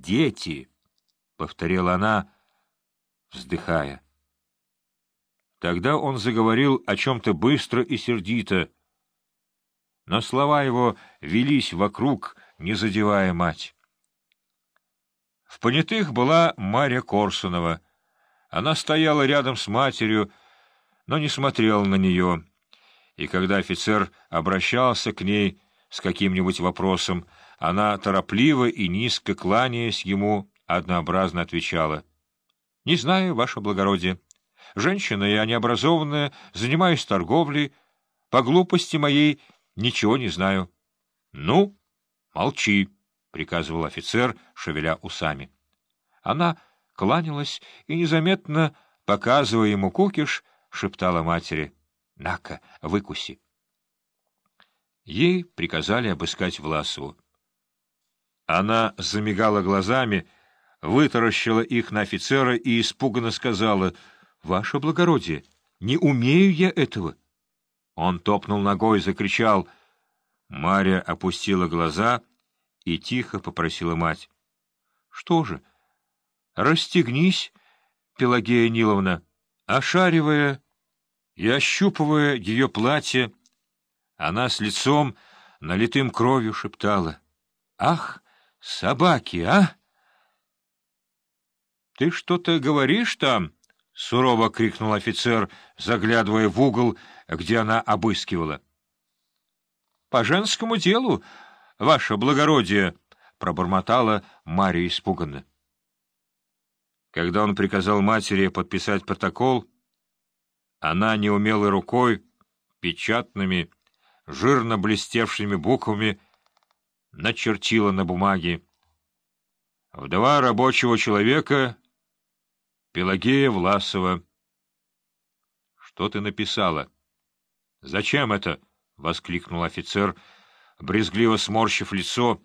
дети, — повторила она, вздыхая. Тогда он заговорил о чем-то быстро и сердито, но слова его велись вокруг, не задевая мать. В понятых была Марья Корсунова. Она стояла рядом с матерью, но не смотрела на нее, и когда офицер обращался к ней с каким-нибудь вопросом, она торопливо и низко кланяясь ему, однообразно отвечала. — Не знаю, ваше благородие. Женщина я необразованная, занимаюсь торговлей. По глупости моей ничего не знаю. — Ну, молчи, — приказывал офицер, шевеля усами. Она кланялась и, незаметно показывая ему кукиш, шептала матери. — На-ка, выкуси. Ей приказали обыскать Власову. Она замигала глазами, вытаращила их на офицера и испуганно сказала, «Ваше благородие, не умею я этого». Он топнул ногой, закричал. Марья опустила глаза и тихо попросила мать. — Что же? Расстегнись, Пелагея Ниловна. Ошаривая и ощупывая ее платье, она с лицом, налитым кровью, шептала. — Ах! Собаки, а? — Ты что-то говоришь там? — сурово крикнул офицер, заглядывая в угол, где она обыскивала. — По женскому делу, ваше благородие, — пробормотала Мария испуганно. Когда он приказал матери подписать протокол, она неумелой рукой, печатными, жирно блестевшими буквами, начертила на бумаге. Вдова рабочего человека Пелагея Власова. — Что ты написала? — Зачем это? — воскликнул офицер, брезгливо сморщив лицо,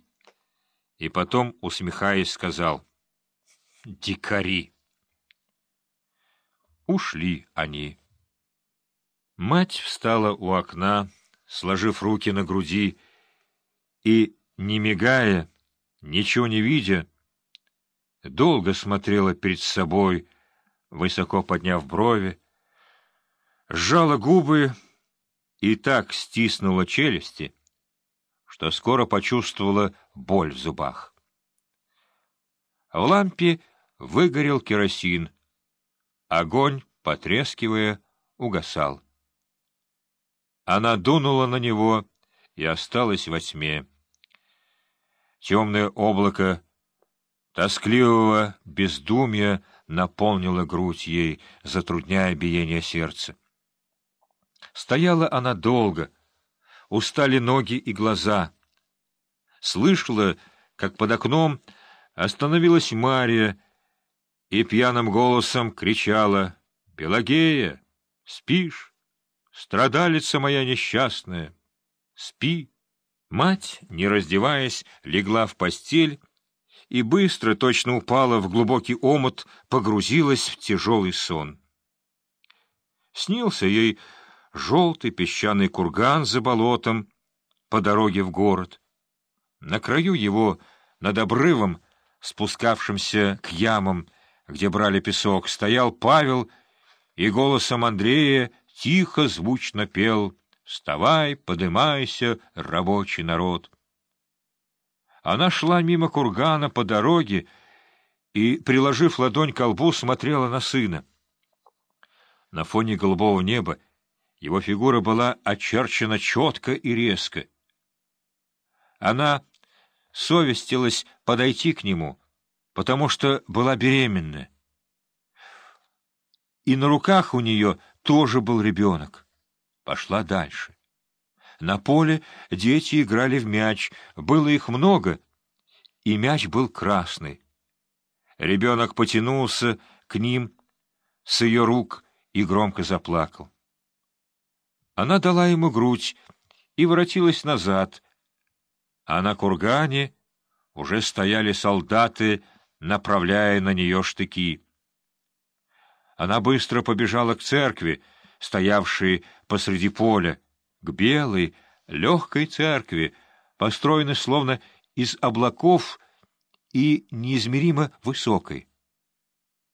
и потом, усмехаясь, сказал. — Дикари! Ушли они. Мать встала у окна, сложив руки на груди, и не мигая, ничего не видя, долго смотрела перед собой, высоко подняв брови, сжала губы и так стиснула челюсти, что скоро почувствовала боль в зубах. В лампе выгорел керосин. Огонь, потрескивая, угасал. Она дунула на него и осталась во тьме. Темное облако тоскливого бездумья наполнило грудь ей, затрудняя биение сердца. Стояла она долго, устали ноги и глаза. Слышала, как под окном остановилась Мария и пьяным голосом кричала «Пелагея, спишь? Страдалица моя несчастная, спи!» Мать, не раздеваясь, легла в постель и быстро, точно упала в глубокий омут, погрузилась в тяжелый сон. Снился ей желтый песчаный курган за болотом по дороге в город. На краю его, над обрывом, спускавшимся к ямам, где брали песок, стоял Павел и голосом Андрея тихо звучно пел — Вставай, подымайся, рабочий народ. Она шла мимо кургана по дороге и, приложив ладонь к колбу, смотрела на сына. На фоне голубого неба его фигура была очерчена четко и резко. Она совестилась подойти к нему, потому что была беременна. И на руках у нее тоже был ребенок пошла дальше. На поле дети играли в мяч, было их много, и мяч был красный. Ребенок потянулся к ним с ее рук и громко заплакал. Она дала ему грудь и воротилась назад, а на кургане уже стояли солдаты, направляя на нее штыки. Она быстро побежала к церкви, стоявшей посреди поля, к белой, легкой церкви, построенной словно из облаков и неизмеримо высокой.